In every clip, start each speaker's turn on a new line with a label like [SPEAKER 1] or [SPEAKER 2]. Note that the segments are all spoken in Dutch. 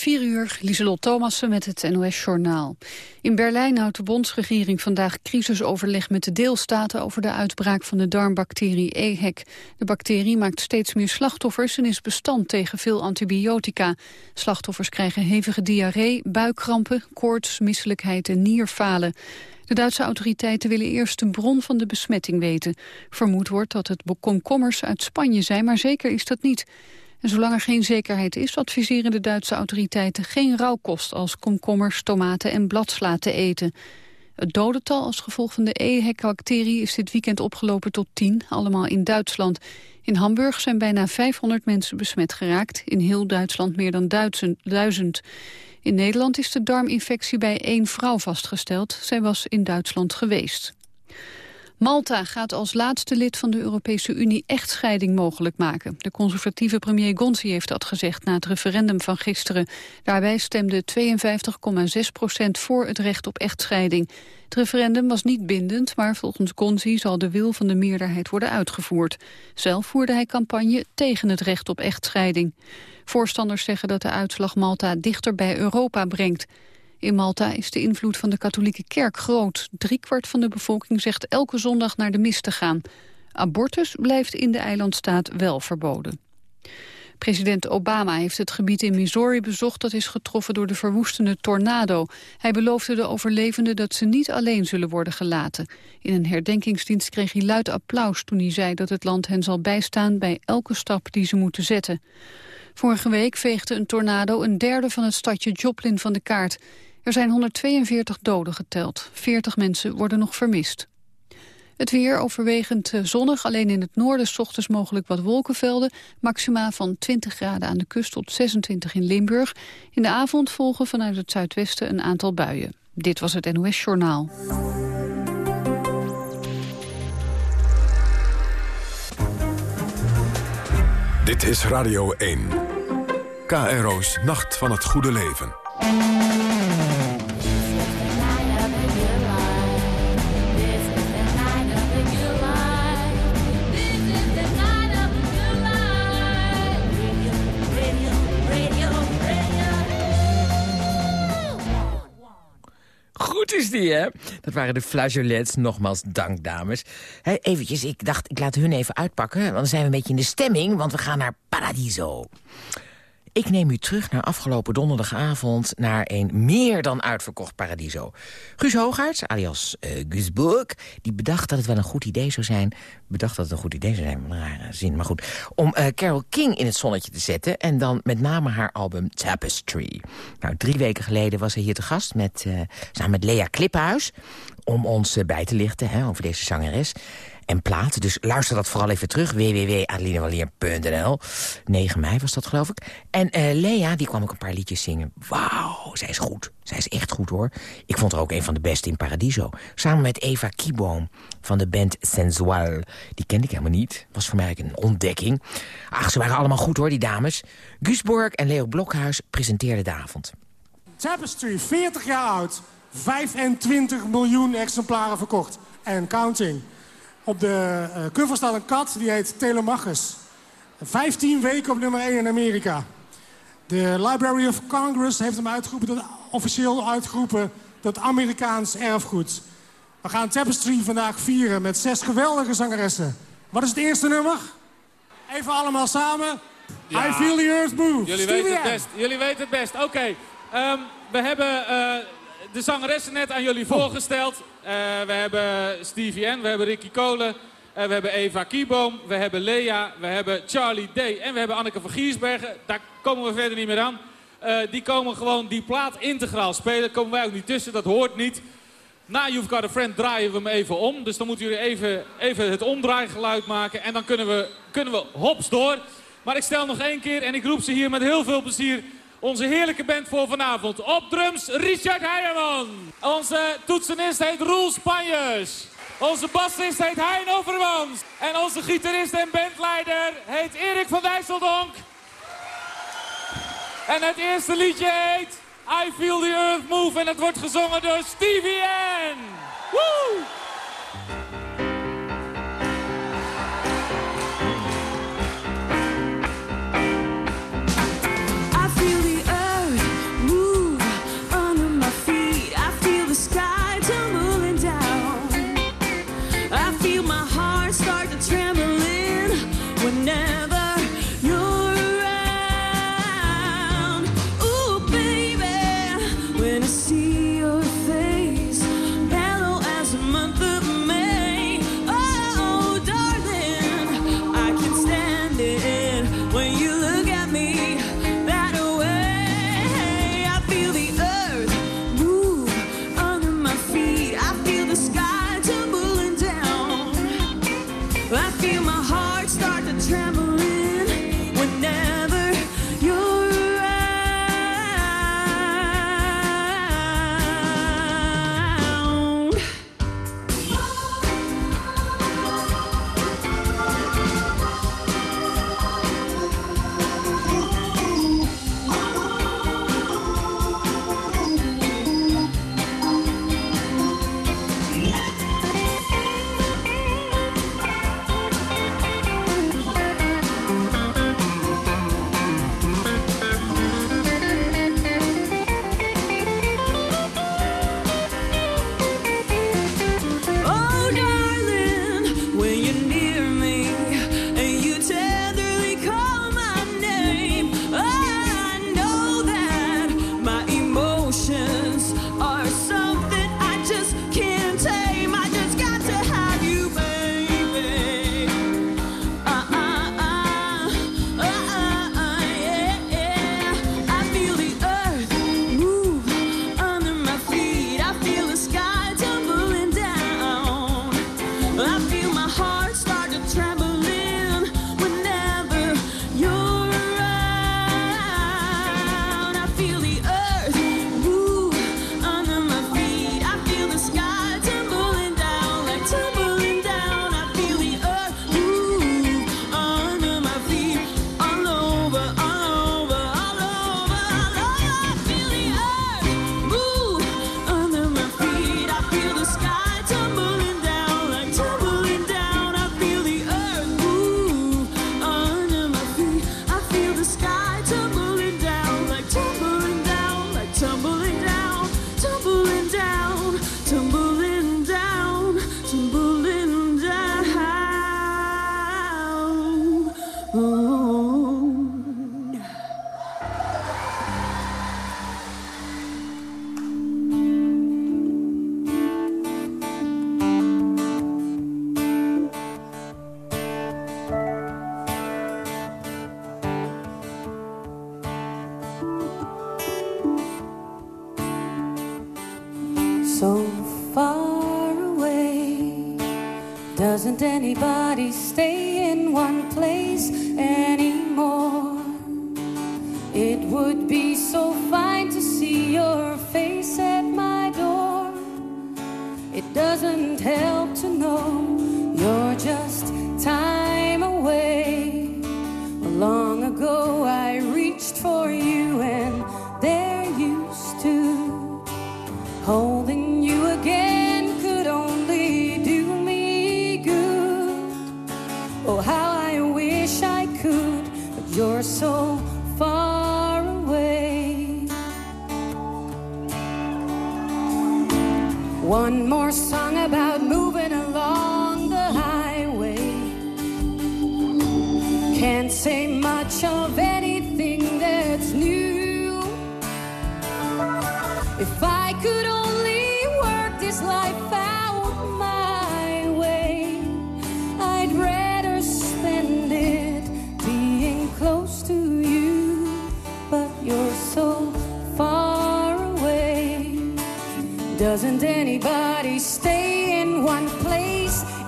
[SPEAKER 1] 4 uur, Lieselot Thomassen met het NOS-journaal. In Berlijn houdt de bondsregering vandaag crisisoverleg met de deelstaten... over de uitbraak van de darmbacterie EHEC. De bacterie maakt steeds meer slachtoffers en is bestand tegen veel antibiotica. Slachtoffers krijgen hevige diarree, buikkrampen, koorts, misselijkheid en nierfalen. De Duitse autoriteiten willen eerst de bron van de besmetting weten. Vermoed wordt dat het komkommers uit Spanje zijn, maar zeker is dat niet... En zolang er geen zekerheid is, adviseren de Duitse autoriteiten geen rauwkost als komkommers, tomaten en bladsla te eten. Het dodental als gevolg van de EHEC-bacterie is dit weekend opgelopen tot 10, allemaal in Duitsland. In Hamburg zijn bijna 500 mensen besmet geraakt, in heel Duitsland meer dan duizend. In Nederland is de darminfectie bij één vrouw vastgesteld. Zij was in Duitsland geweest. Malta gaat als laatste lid van de Europese Unie echtscheiding mogelijk maken. De conservatieve premier Gonzi heeft dat gezegd na het referendum van gisteren. Daarbij stemde 52,6 procent voor het recht op echtscheiding. Het referendum was niet bindend, maar volgens Gonzi zal de wil van de meerderheid worden uitgevoerd. Zelf voerde hij campagne tegen het recht op echtscheiding. Voorstanders zeggen dat de uitslag Malta dichter bij Europa brengt. In Malta is de invloed van de katholieke kerk groot. Driekwart van de bevolking zegt elke zondag naar de mis te gaan. Abortus blijft in de eilandstaat wel verboden. President Obama heeft het gebied in Missouri bezocht... dat is getroffen door de verwoestende tornado. Hij beloofde de overlevenden dat ze niet alleen zullen worden gelaten. In een herdenkingsdienst kreeg hij luid applaus toen hij zei... dat het land hen zal bijstaan bij elke stap die ze moeten zetten. Vorige week veegde een tornado een derde van het stadje Joplin van de kaart. Er zijn 142 doden geteld. 40 mensen worden nog vermist. Het weer overwegend eh, zonnig, alleen in het noorden s ochtends mogelijk wat wolkenvelden. Maxima van 20 graden aan de kust tot 26 in Limburg. In de avond volgen vanuit het zuidwesten een aantal buien. Dit was het NOS Journaal.
[SPEAKER 2] Dit is Radio 1. KRO's Nacht van het Goede Leven.
[SPEAKER 3] Goed is die, hè? Dat waren de flageolets. Nogmaals, dank, dames. Hey, eventjes, ik dacht, ik laat hun even uitpakken. Want dan zijn we een beetje in de stemming, want we gaan naar Paradiso. Ik neem u terug naar afgelopen donderdagavond... naar een meer dan uitverkocht Paradiso. Guus Hoogaerts, alias uh, Guus Boek, die bedacht dat het wel een goed idee zou zijn... bedacht dat het een goed idee zou zijn, een rare zin, maar goed... om uh, Carole King in het zonnetje te zetten... en dan met name haar album Tapestry. Nou, drie weken geleden was hij hier te gast met, uh, samen met Lea Kliphuis... om ons bij te lichten hè, over deze zangeres en plaat. Dus luister dat vooral even terug. www.adelinewalier.nl 9 mei was dat, geloof ik. En uh, Lea, die kwam ook een paar liedjes zingen. Wauw, zij is goed. Zij is echt goed, hoor. Ik vond haar ook een van de beste in Paradiso. Samen met Eva Kieboom van de band Sensual. Die kende ik helemaal niet. Was voor mij een ontdekking. Ach, ze waren allemaal goed, hoor, die dames. Guus Borg en Leo Blokhuis presenteerden de avond.
[SPEAKER 4] Tapestry, 40 jaar oud. 25 miljoen exemplaren verkocht. En counting. Op de uh, cover staat een kat, die heet Telemachus. 15 weken op nummer 1 in Amerika. De Library of Congress heeft hem uitgeroepen, officieel uitgeroepen tot Amerikaans erfgoed. We gaan Tapestry vandaag vieren met zes geweldige zangeressen. Wat is het eerste nummer? Even allemaal samen. I feel the earth move.
[SPEAKER 5] Jullie weten het best. Jullie weten het best. Oké, okay. um, we hebben... Uh, de zangeressen net aan jullie voorgesteld. Uh, we hebben Stevie N, we hebben Ricky Kolen, uh, we hebben Eva Kieboom, we hebben Lea, we hebben Charlie Day en we hebben Anneke van Giersbergen. Daar komen we verder niet meer aan. Uh, die komen gewoon die plaat integraal spelen. Daar komen wij ook niet tussen, dat hoort niet. Na You've Got a Friend draaien we hem even om. Dus dan moeten jullie even, even het omdraaigeluid maken. En dan kunnen we, kunnen we hops door. Maar ik stel nog één keer en ik roep ze hier met heel veel plezier onze heerlijke band voor vanavond. Op drums Richard Heijerman. Onze toetsenist heet Roel Spanjes. Onze bassist heet Hein Overmans. En onze gitarist en bandleider heet Erik van Dijsseldonk. En het eerste liedje heet I Feel the Earth Move. En het wordt gezongen door Stevie N. Woo!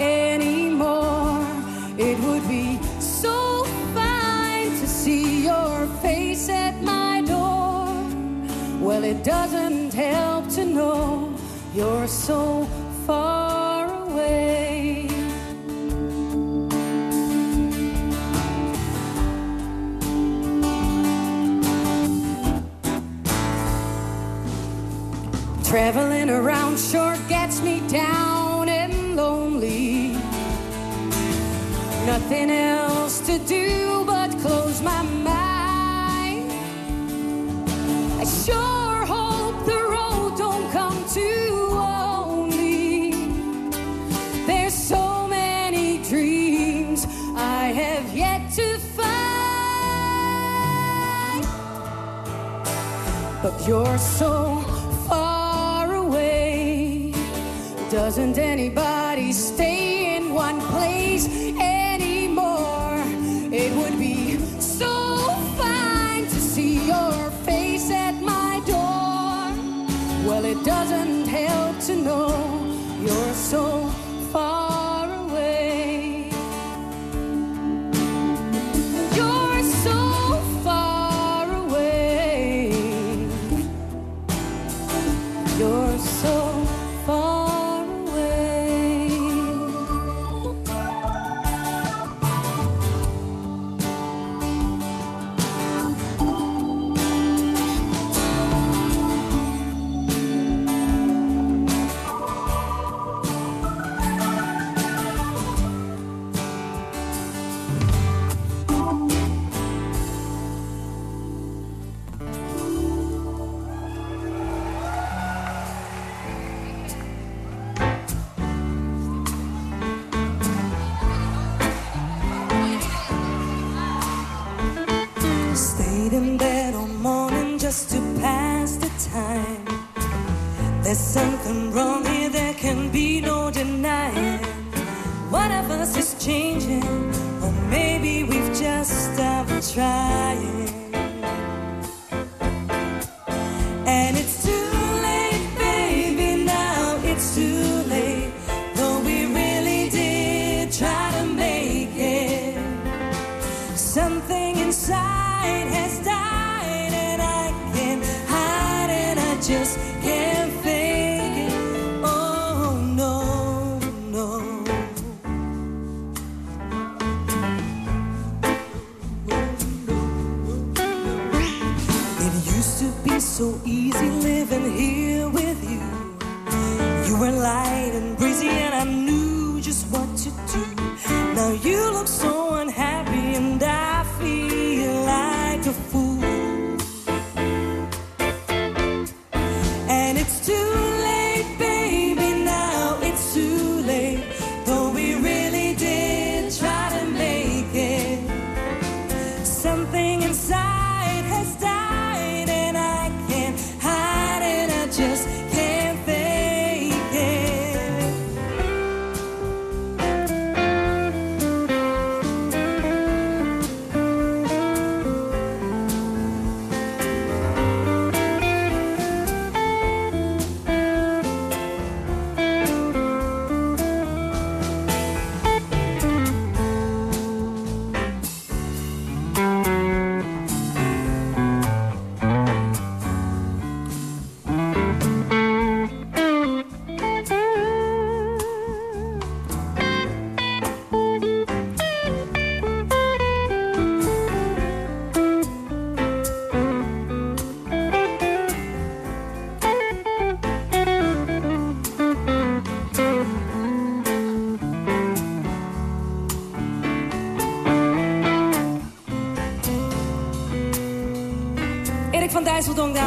[SPEAKER 6] anymore. It would be so fine to see your face at my door. Well, it doesn't help to know you're so far away. Traveling around sure gets me down. Nothing else to do but close my mind. I sure hope the road don't come too lonely. There's so many dreams I have yet to find. But you're so far away. Doesn't anybody?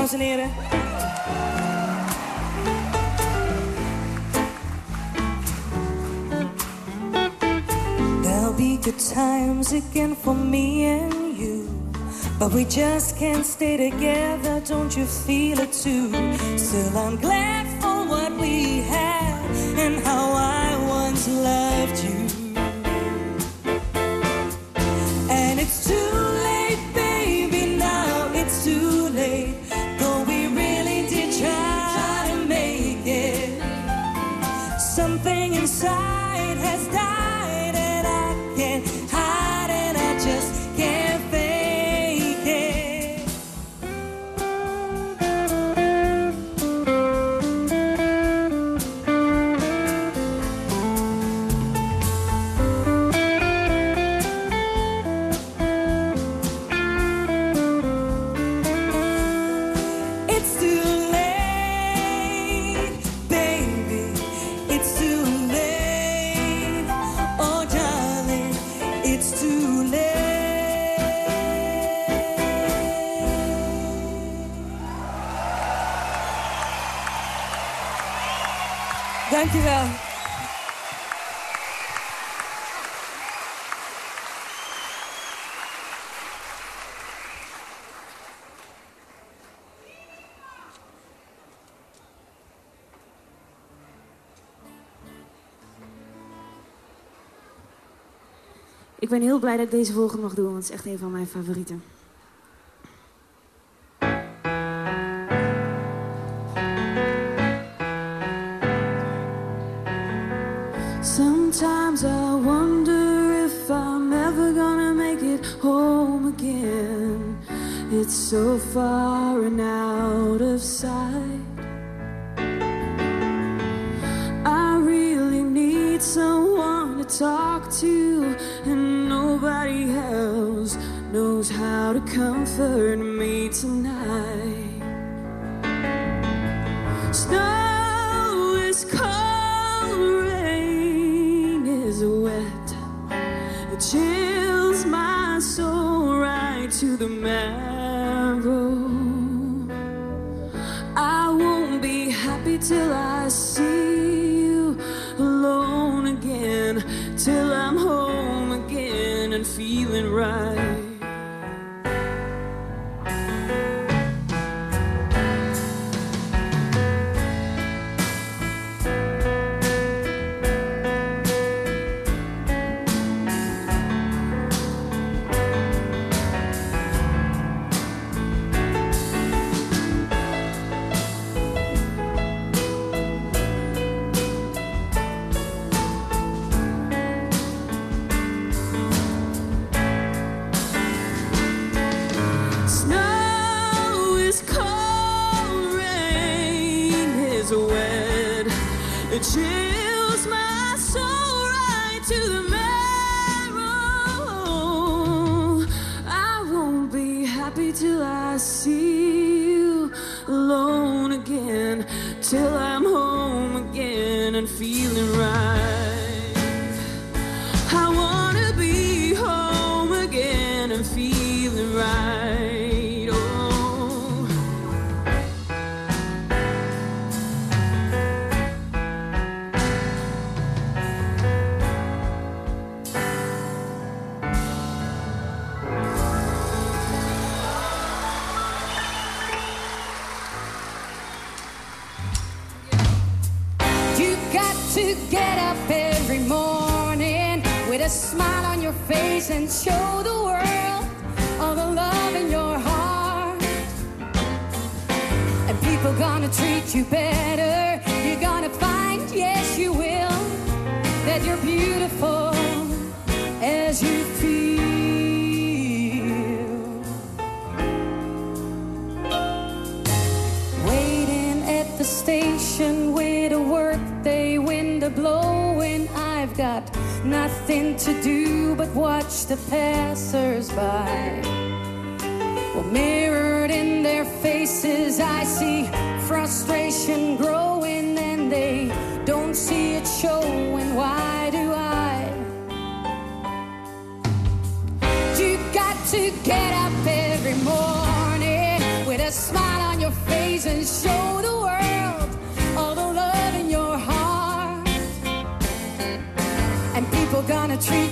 [SPEAKER 6] dames en heren. There'll be good times again for me and you. But we just can't stay together, don't you feel it too? Still, I'm glad. Dankjewel.
[SPEAKER 7] Ik ben heel blij dat ik deze volgende mag doen, want het is echt een van mijn favorieten.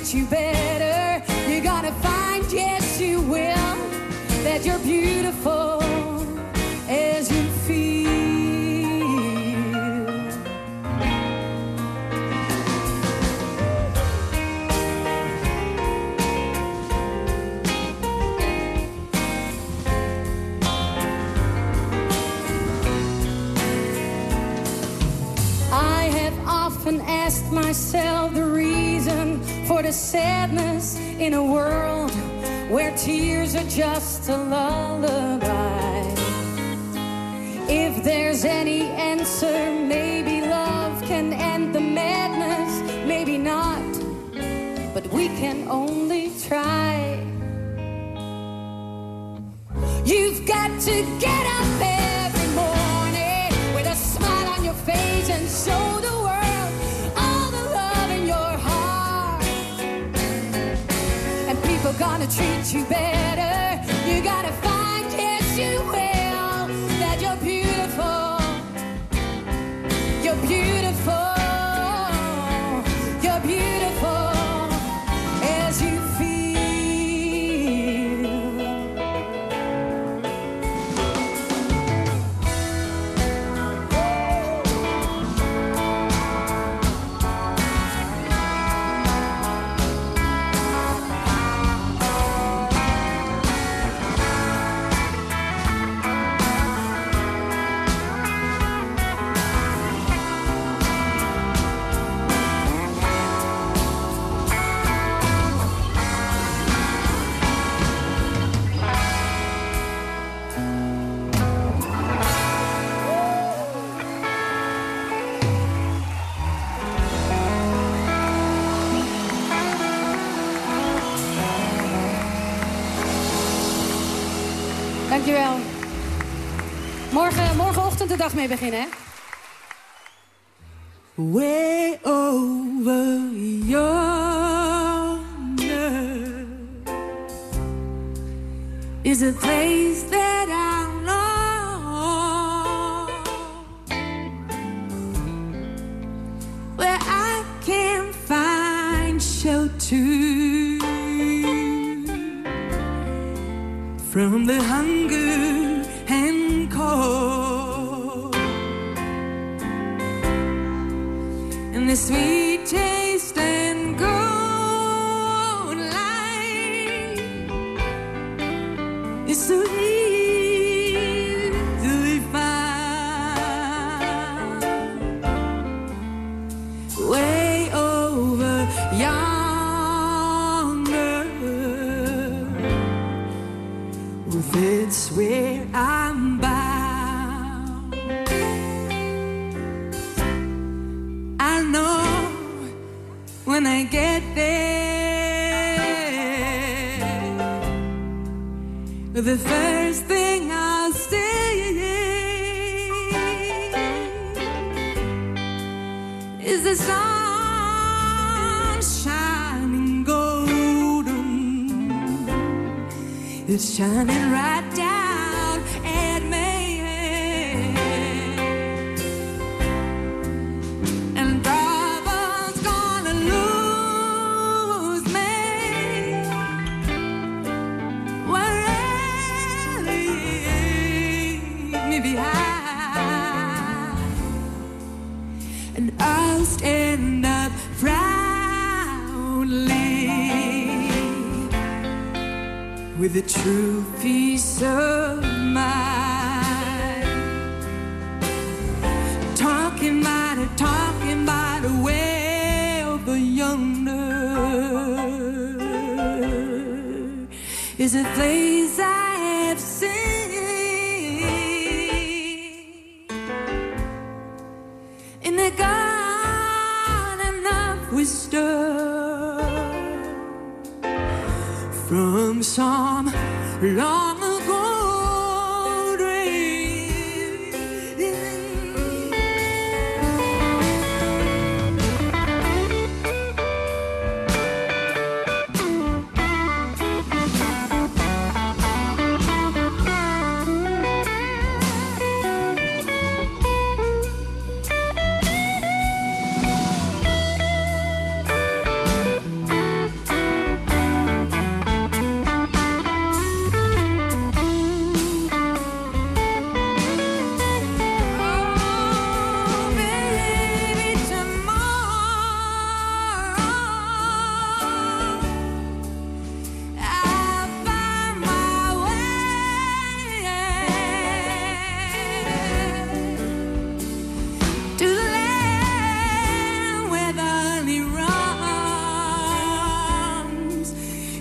[SPEAKER 6] Treat you better. You're gonna find, yes, you will, that you're beautiful as you feel. I
[SPEAKER 8] have often asked myself the sadness in a world where tears are just a lullaby. If there's any answer, maybe love can end the madness, maybe not, but we can only try. You've got to get up every morning with a smile on your face and show gonna treat you better. You gotta Dankjewel. Morgen, morgenochtend de dag mee beginnen, hè?
[SPEAKER 7] Way over yonder is a place that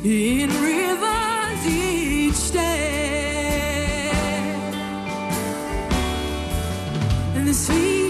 [SPEAKER 7] in rivers each day. And the sweet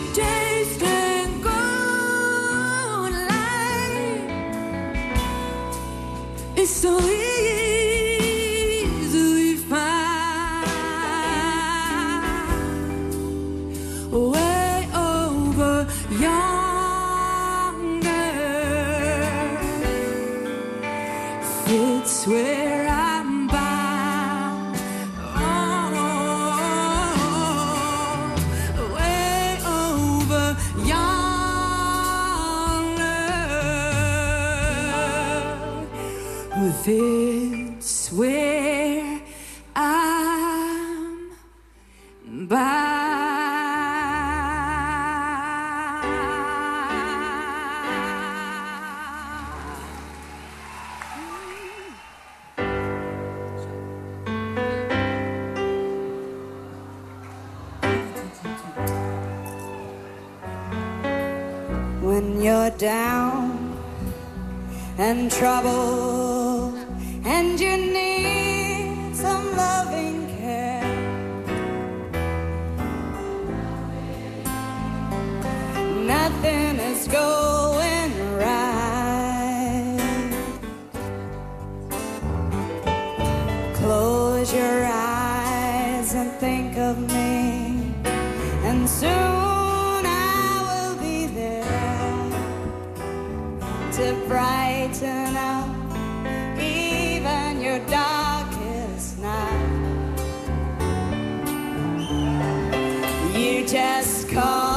[SPEAKER 9] just call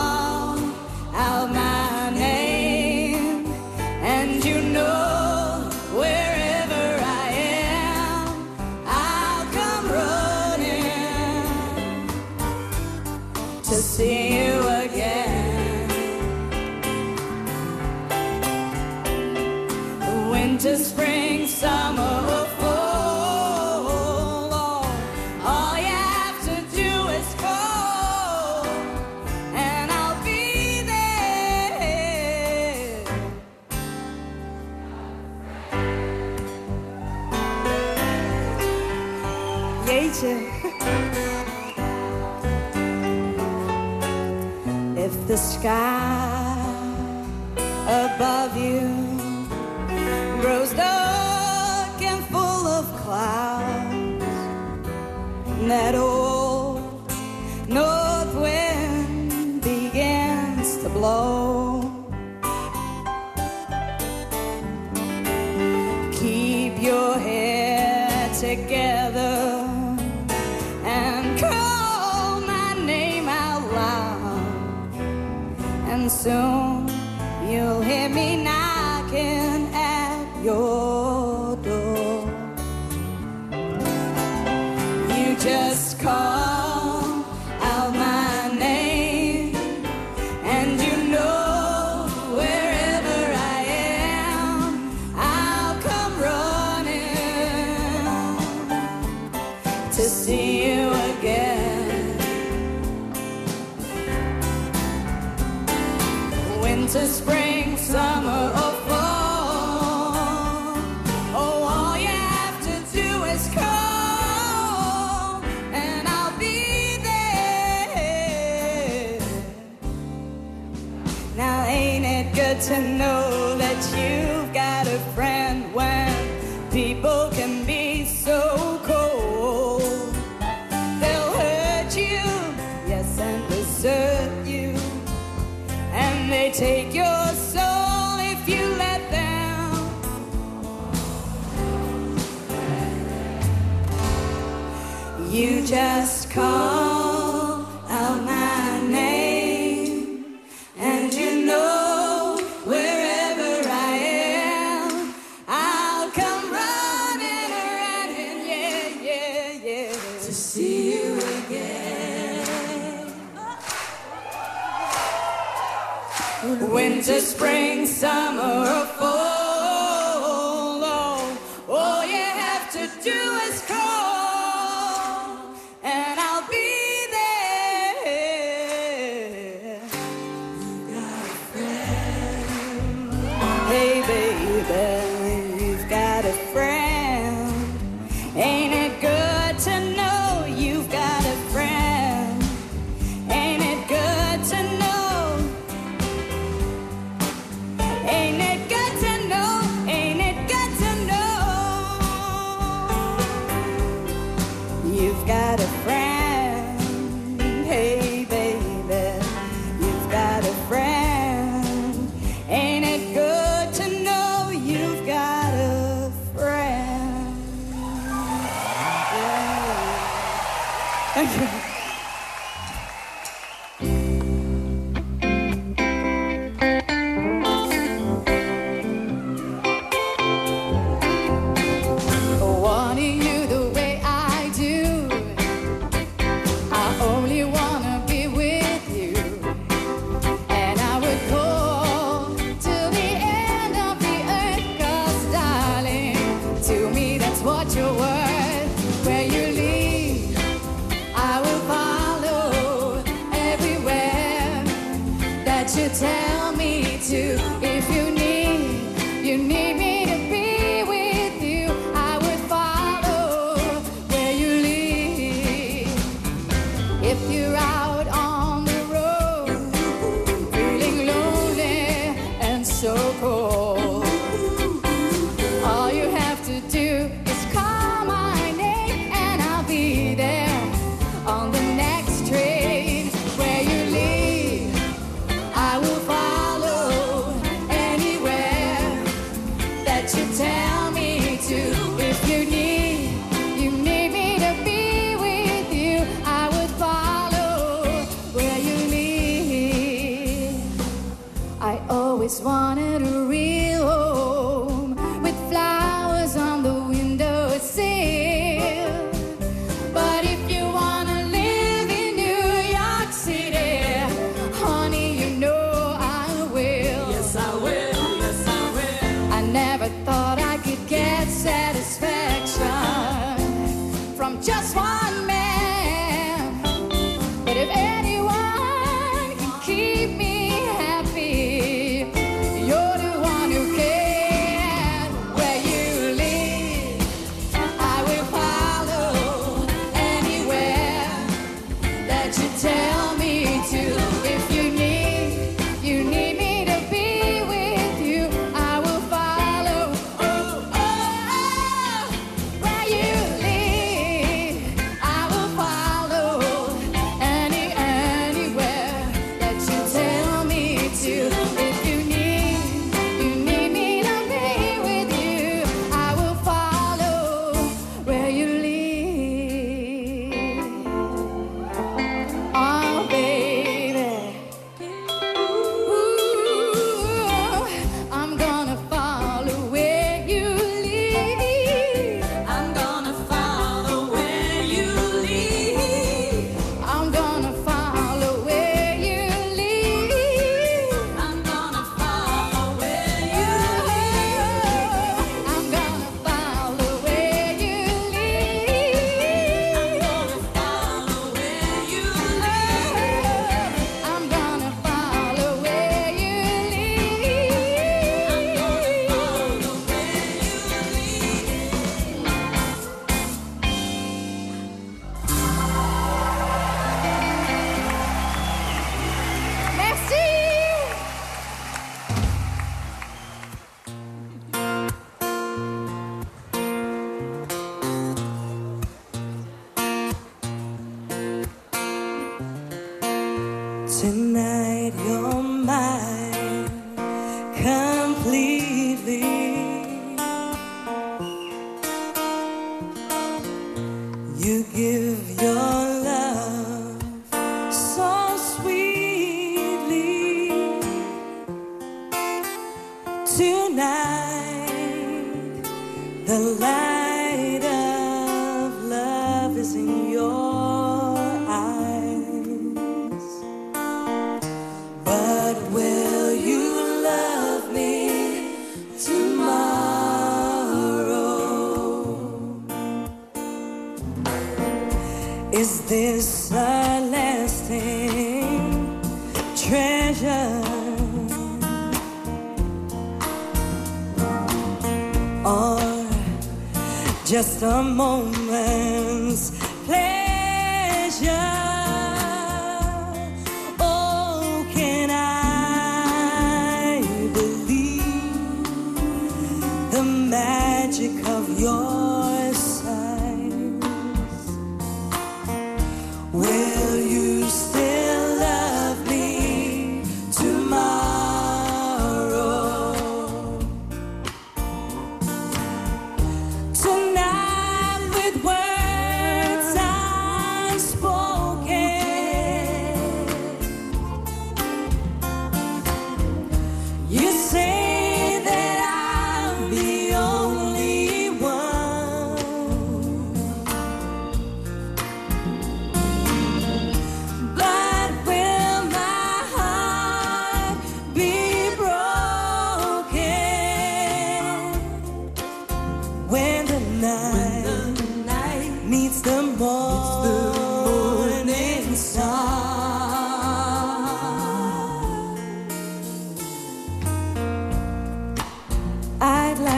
[SPEAKER 9] the light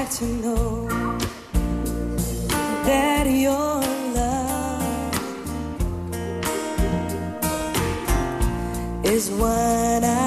[SPEAKER 9] to know that your
[SPEAKER 8] love is what I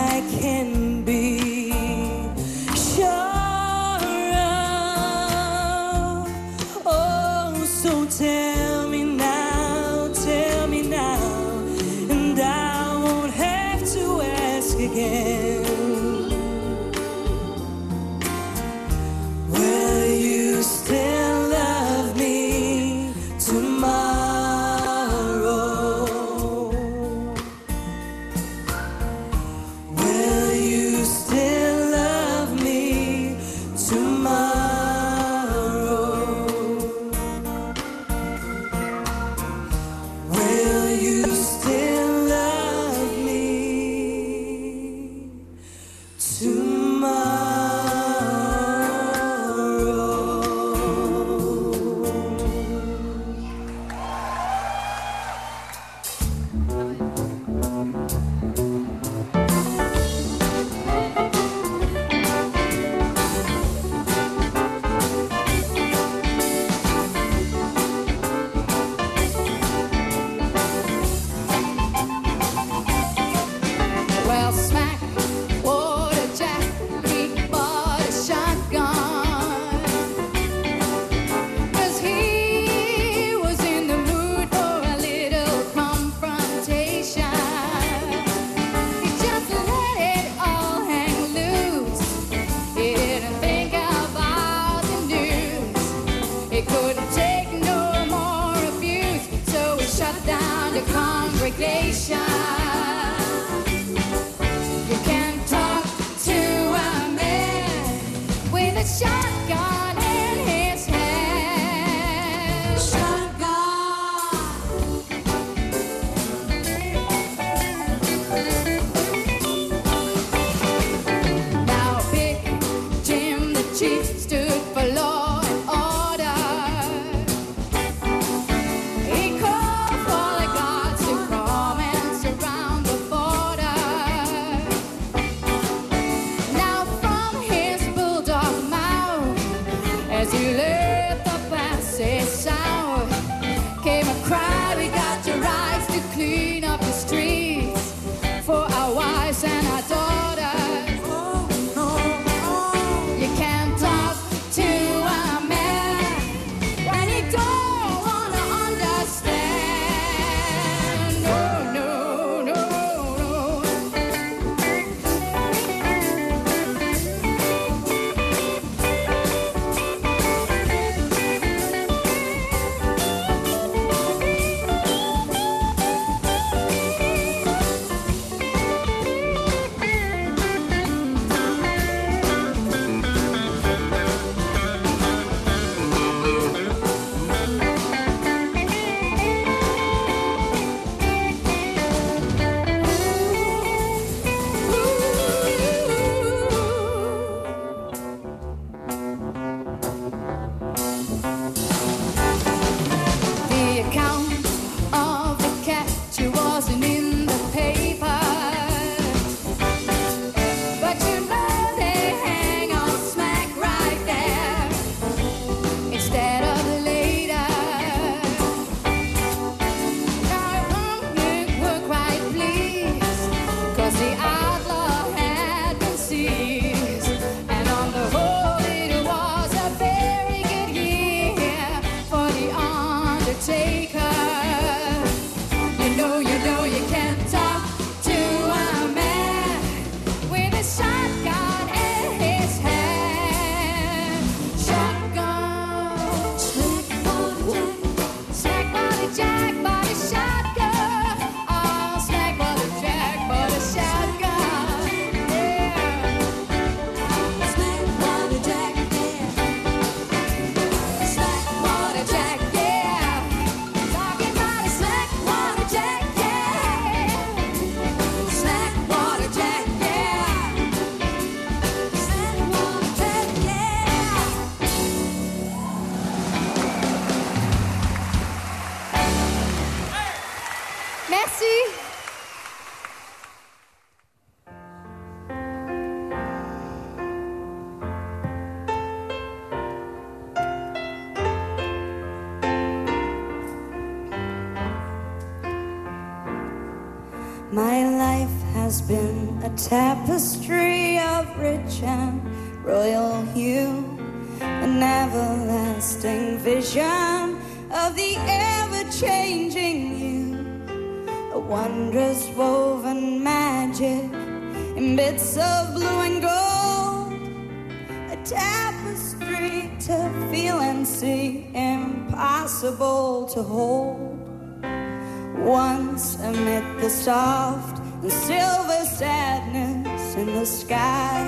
[SPEAKER 8] shark. To
[SPEAKER 9] hold. Once amid the soft and silver sadness in the sky,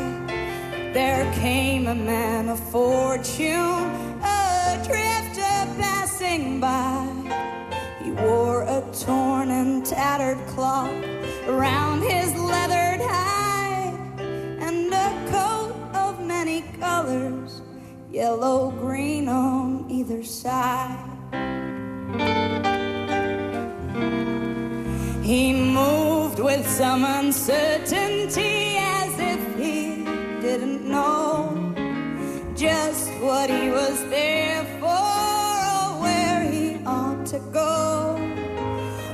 [SPEAKER 9] there came a man of fortune, a drifter passing by. He wore a torn and tattered cloth around his leathered hide and a coat of many colors, yellow, green on either side. He moved with some uncertainty as if he didn't know just what he was there for or where he ought to go.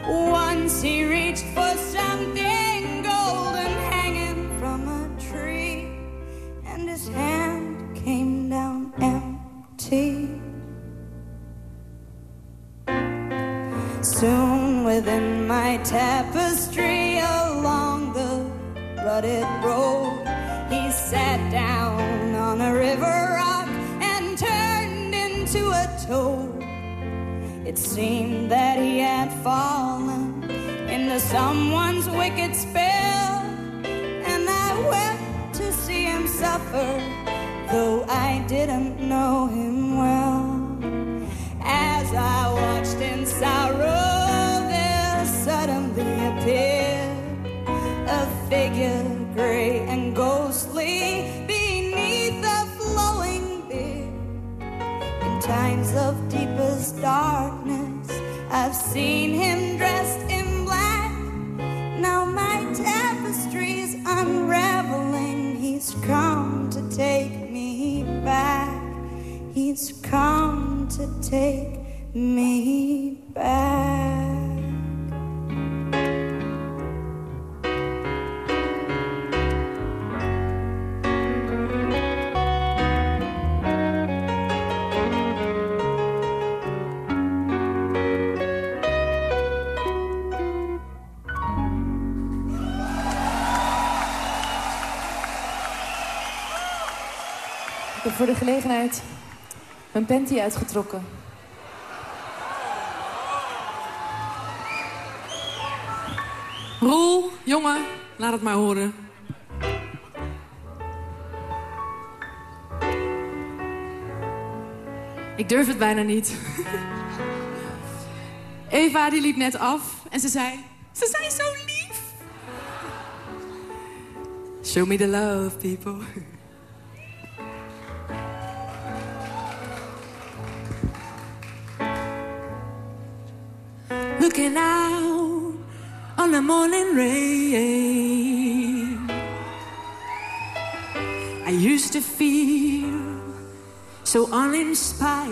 [SPEAKER 9] Once he reached for something golden hanging from a tree, and his hand came down empty. Soon within my tapestry along the rutted road, he sat down on a river rock and turned into a toad. It seemed that he had fallen into someone's wicked spell, and I wept to see him suffer, though I didn't know him well. As I watched in sorrow, appeared a figure gray and ghostly beneath the flowing beard. In times of deepest darkness, I've seen him dressed in black. Now my tapestry's unraveling. He's come to take me back. He's come to take me back.
[SPEAKER 10] Voor de gelegenheid mijn panty uitgetrokken.
[SPEAKER 11] Roel, jongen, laat het maar horen. Ik durf het bijna niet. Eva die liep net af en ze zei... Ze zijn zo lief. Show me the love, people.
[SPEAKER 7] Out on the morning rain. I used to feel so uninspired.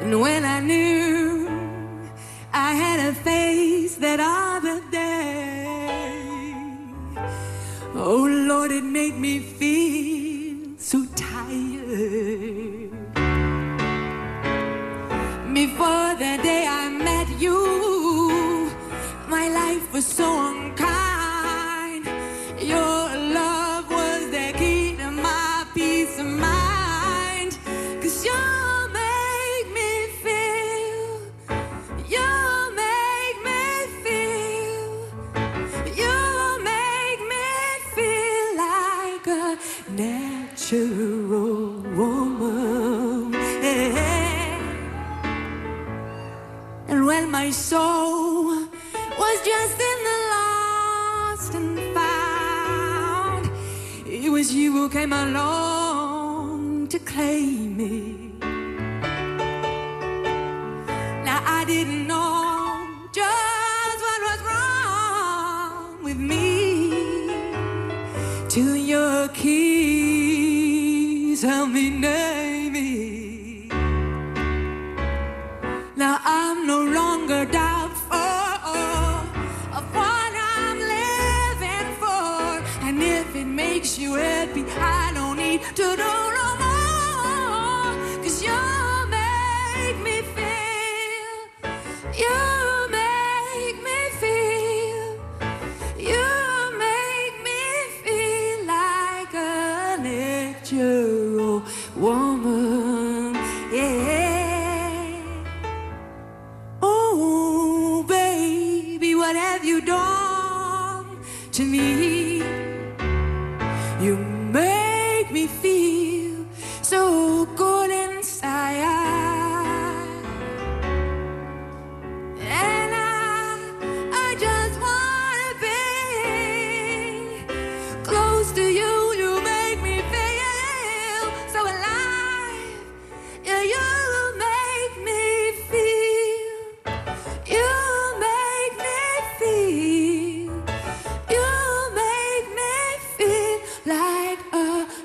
[SPEAKER 7] And when I knew I had a face that other day, oh Lord, it made me feel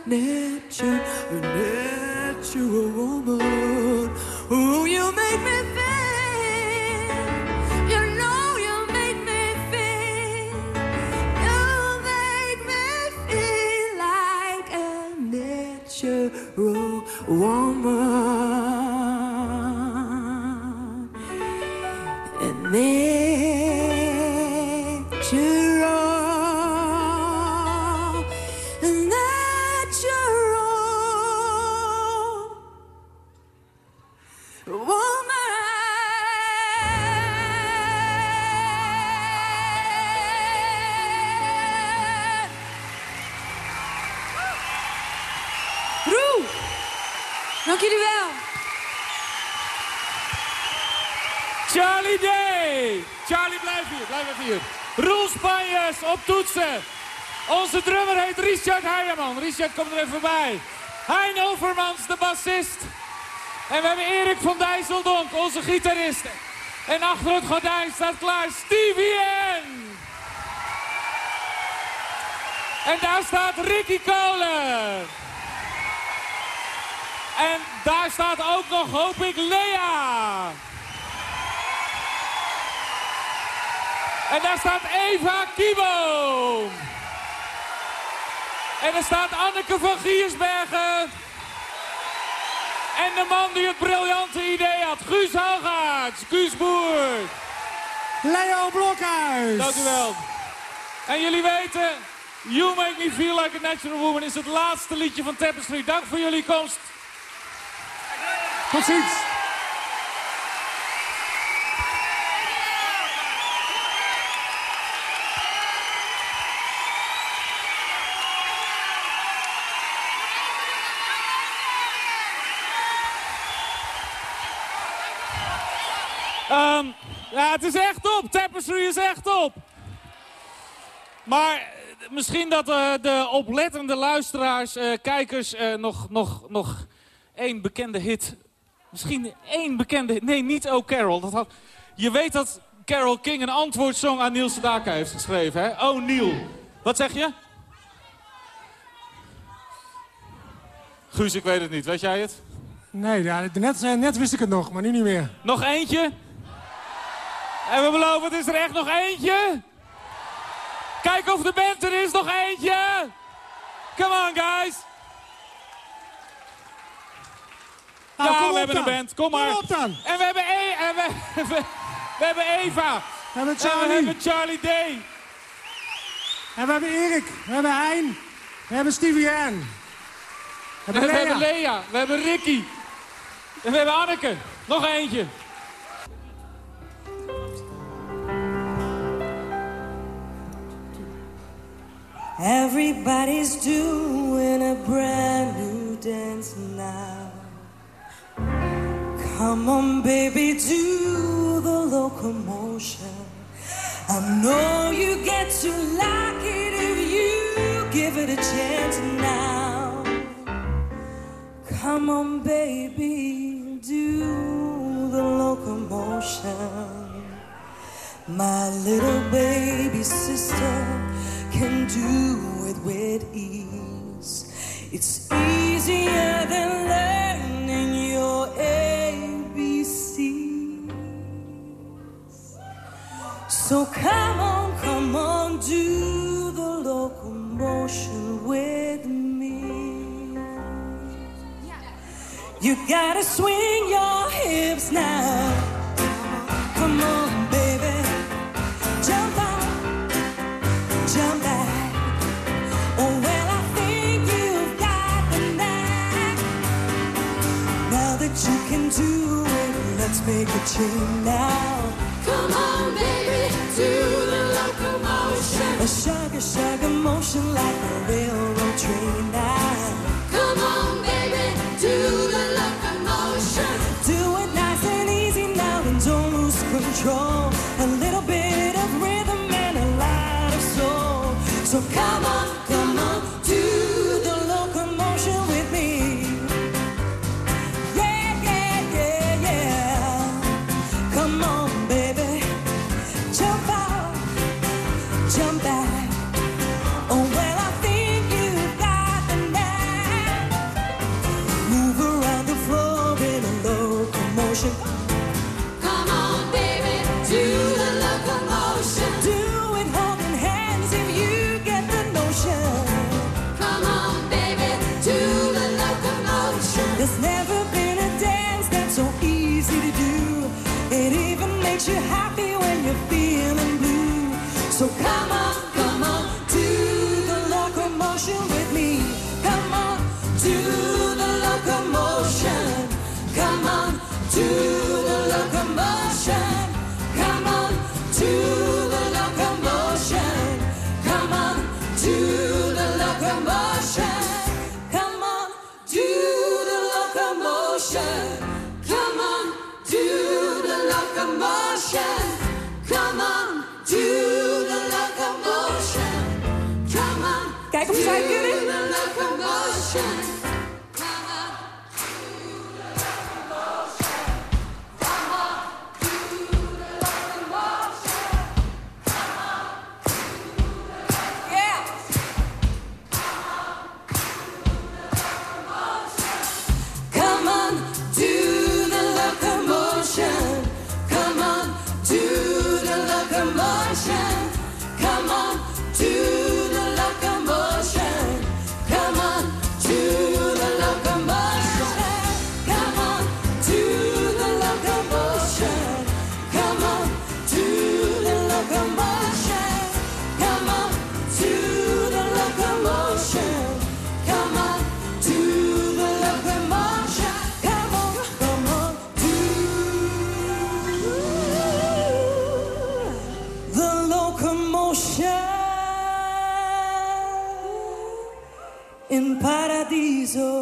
[SPEAKER 7] nature, a natural woman.
[SPEAKER 5] Richard Heijerman. Richard, kom er even bij. Hein Overmans, de bassist. En we hebben Erik van Dijsseldonk, onze gitarist. En achter het gordijn staat klaar Stevie. En daar staat Ricky Kolen. En daar staat ook nog, hoop ik, Lea. En daar staat Eva Kibo. En er staat Anneke van Giersbergen. En de man die het briljante idee had, Guus Hoogaerts. Guus Boer.
[SPEAKER 4] Leo Blokhuis.
[SPEAKER 5] Dank u wel. En jullie weten, You Make Me Feel Like a Natural Woman is het laatste liedje van Tapestry. Dank voor jullie komst.
[SPEAKER 4] Tot ziens.
[SPEAKER 5] Ja, het is echt op. Tapestry is echt op. Maar eh, misschien dat eh, de oplettende luisteraars, eh, kijkers, nog, nog, nog één bekende hit... Misschien één bekende hit. Nee, niet Oh Carol. Dat had... Je weet dat Carol King een antwoordsong aan Niels Sedaka heeft geschreven, hè? Oh, Neil. Wat zeg je? Guus, ik weet het niet. Weet jij het?
[SPEAKER 4] Nee, ja, net, net wist ik het nog, maar nu niet meer.
[SPEAKER 5] Nog eentje? En we beloven, het is er echt nog eentje. Kijk of de band er is, nog eentje. Come on, guys.
[SPEAKER 4] Nou,
[SPEAKER 5] ja, we hebben
[SPEAKER 4] dan.
[SPEAKER 5] een band. Kom maar.
[SPEAKER 4] Kom op dan.
[SPEAKER 5] En we hebben, e en we, we, we hebben Eva.
[SPEAKER 4] We hebben
[SPEAKER 5] En we
[SPEAKER 4] Charlie.
[SPEAKER 5] hebben Charlie Day.
[SPEAKER 4] En we hebben Erik. We hebben Hein. We hebben Stevie Ann. We
[SPEAKER 5] En
[SPEAKER 4] hebben
[SPEAKER 5] we hebben
[SPEAKER 4] Lea.
[SPEAKER 5] Lea. We hebben Ricky. En we hebben Anneke. Nog eentje.
[SPEAKER 6] Everybody's doing a brand new dance now. Come on, baby, do the locomotion. I know you get to like it if you give it a chance now. Come on, baby, do the locomotion. My little baby sister can do it with ease. It's easier than learning your ABCs. So come on, come on, do the locomotion with me. You gotta swing your hips now. Do it, let's make a change now.
[SPEAKER 9] Come on, baby, do the locomotion.
[SPEAKER 6] A sugar, sugar motion like a railroad train now. Jesus.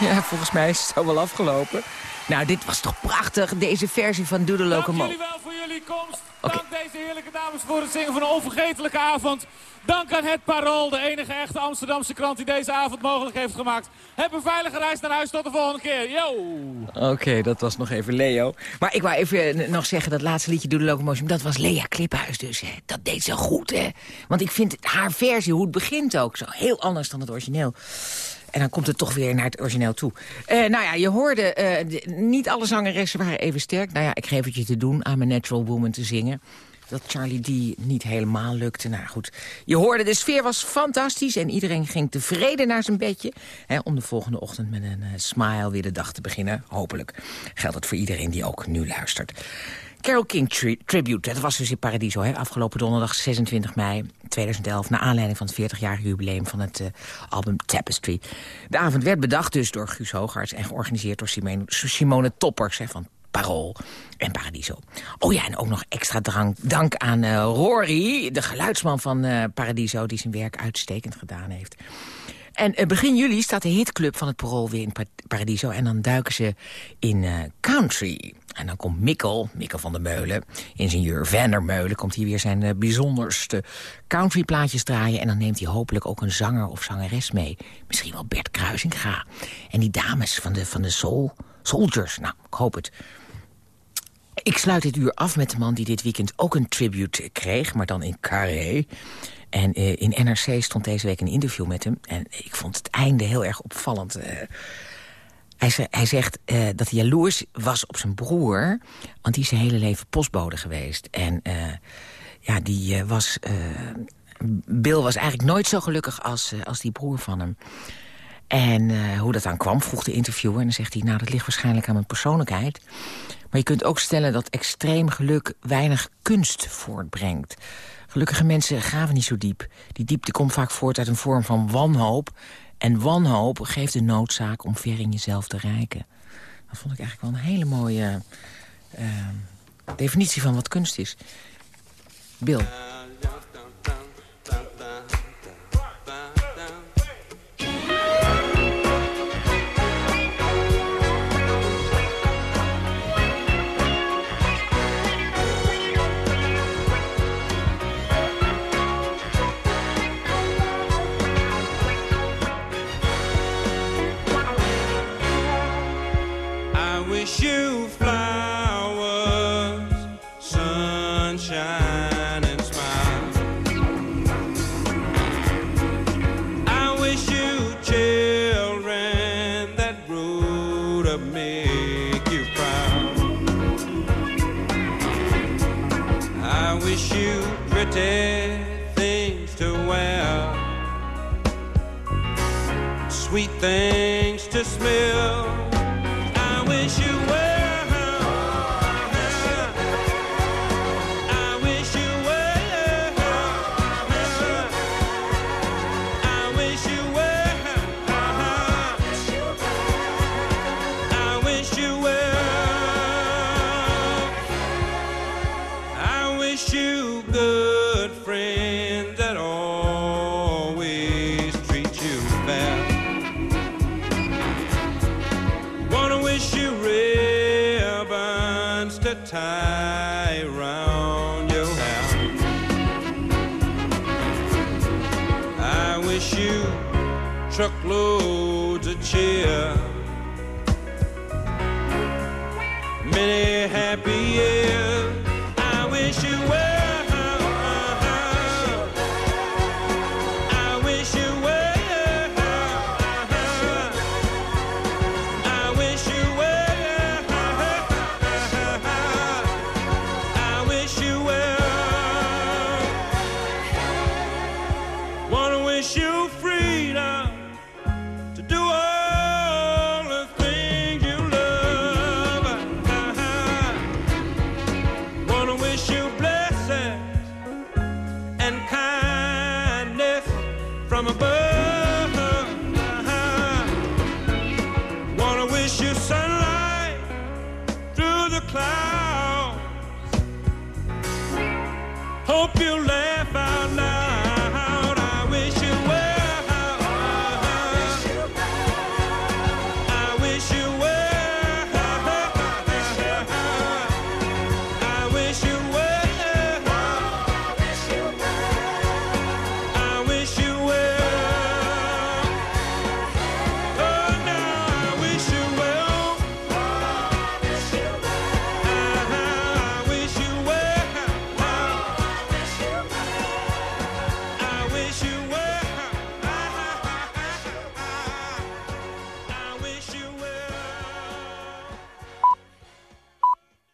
[SPEAKER 3] Ja, volgens mij is het zo wel afgelopen. Nou, dit was toch prachtig, deze versie van Doe de
[SPEAKER 5] Dank jullie wel voor jullie komst. Dank deze heerlijke dames voor het zingen van een onvergetelijke avond. Dank aan het Parool, de enige echte Amsterdamse krant die deze avond mogelijk heeft gemaakt. Heb een veilige reis naar huis. Tot de volgende keer. Yo!
[SPEAKER 3] Oké, dat was nog even Leo. Maar ik wou even eh, nog zeggen, dat laatste liedje Doe de Locomotion... dat was Lea Kliphuis dus, hè. Dat deed ze goed, hè. Want ik vind haar versie, hoe het begint ook... zo heel anders dan het origineel. En dan komt het toch weer naar het origineel toe. Eh, nou ja, je hoorde, eh, niet alle zangeressen waren even sterk. Nou ja, ik geef het je te doen aan mijn Natural Woman te zingen. Dat Charlie D niet helemaal lukte. Nou goed, je hoorde, de sfeer was fantastisch... en iedereen ging tevreden naar zijn bedje... Hè, om de volgende ochtend met een eh, smile weer de dag te beginnen. Hopelijk geldt het voor iedereen die ook nu luistert. Carol King tri- Tribute, dat was dus in Paradiso, hè, afgelopen donderdag 26 mei 2011... naar aanleiding van het 40-jarige jubileum van het eh, album Tapestry. De avond werd bedacht dus door Guus Hoogarts... en georganiseerd door Simone, Simone Toppers hè, van Parool en Paradiso. Oh ja, en ook nog extra drank, dank aan eh, Rory, de geluidsman van eh, Paradiso... die zijn werk uitstekend gedaan heeft. En eh, begin juli staat de hitclub van het Parool weer in Pa- Paradiso... en dan duiken ze in eh, country. En dan komt Mikkel, Mikkel van der Meulen, ingenieur Vandermeulen... komt hier weer zijn eh, bijzonderste countryplaatjes draaien... en dan neemt hij hopelijk ook een zanger of zangeres mee. Misschien wel Bert Kruisinga. En die dames van de, van de Soul Soldiers, nou, ik hoop het. Ik sluit dit uur af met de man die dit weekend ook een tribute kreeg... maar dan in Carré. En eh, in NRC stond deze week een interview met hem. En ik vond het einde heel erg opvallend... Eh, hij, hij zegt eh, dat hij jaloers was op zijn broer... want die is zijn hele leven postbode geweest. En ja, die was... Bill was eigenlijk nooit zo gelukkig als, als die broer van hem. En hoe dat dan kwam, vroeg de interviewer. En dan zegt hij, nou, dat ligt waarschijnlijk aan mijn persoonlijkheid. Maar je kunt ook stellen dat extreem geluk weinig kunst voortbrengt. Gelukkige mensen graven niet zo diep. Die diepte komt vaak voort uit een vorm van wanhoop. En wanhoop geeft de noodzaak om ver in jezelf te reiken. Dat vond ik eigenlijk wel een hele mooie eh, definitie van wat kunst is. Bill.
[SPEAKER 12] Tie around your hair. I wish you truckloads of cheer.